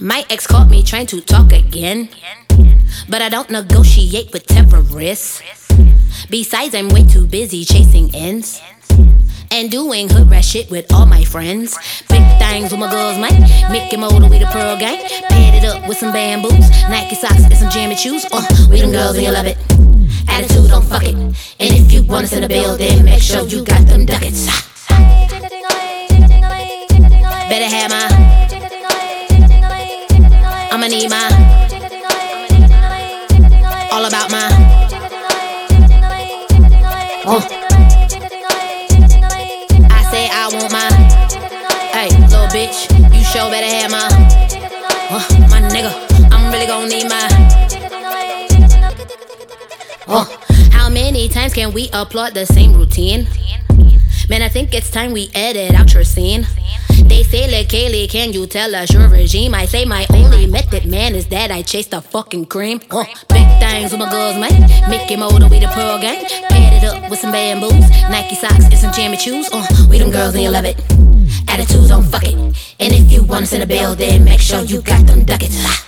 My ex caught me trying to talk again. But I don't negotiate with terrorists. Besides, I'm way too busy chasing ends. And doing hood rat shit with all my friends. Big things with my girls, Mike. Mickey Mo, the we the Pearl Gang. Paired it up with some bamboos. Nike socks and some jammy shoes. Uh, we them girls and you love it. Attitude, don't fuck it. And if you want us in the building, make sure you got them ducats. Better have my. I'ma need my. All about my. Oh. I say I want my. Hey, little bitch, you sure better have my. Uh, my nigga, I'm really gonna need my. Oh, how many times can we applaud the same routine? Man, I think it's time we edit out your scene. Say, Leikeli, can you tell us your regime? I say, my only method, man, is that I chase the fucking cream. Uh, big things with my girls, man. Mickey Mo, the we the Pearl Gang. Paired it up with some bamboos, Nike socks, and some jammy shoes. Uh, we them girls and you love it. Attitudes, don't fuck it. And if you want us in the building, make sure you got them ducats.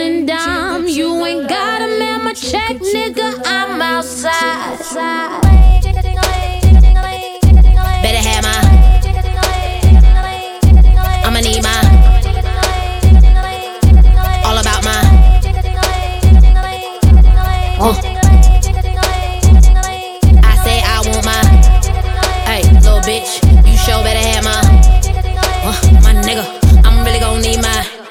my check, nigga. I'm outside. Better have my. I'ma need my. All about my. Oh. I say I want my. Hey, little bitch, you sure better have my. Uh, my nigga, I'm really gonna need my.